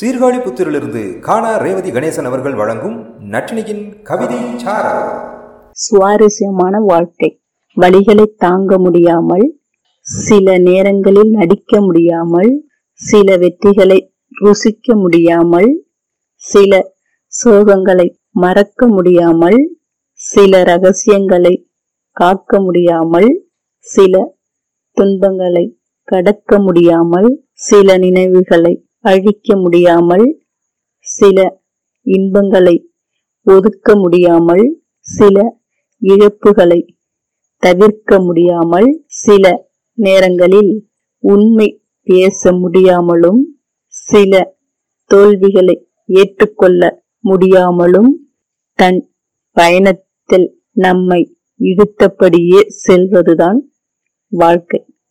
சீர்காழி புத்திரிலிருந்து காணா ரேவதி கணேசன் அவர்கள் வழங்கும் நட்டினியின் கவிதை சுவாரஸ்யமான வாழ்க்கை. வழிகளை தாங்க முடியாமல் சில நேரங்களில் நடிக்க முடியாமல் சில வெற்றிகளை ருசிக்க முடியாமல் சில சோகங்களை மறக்க முடியாமல் சில ரகசியங்களை காக்க முடியாமல் சில துன்பங்களை கடக்க முடியாமல் சில நினைவுகளை அழிக்க முடியாமல் சில இன்பங்களை ஒதுக்க முடியாமல் சில இழப்புகளை தவிர்க்க முடியாமல் சில நேரங்களில் உண்மை பேச முடியாமலும் சில தோல்விகளை ஏற்றுக்கொள்ள முடியாமலும் தன் பயணத்தில் நம்மை இழுத்தபடியே செல்வதுதான் வாழ்க்கை.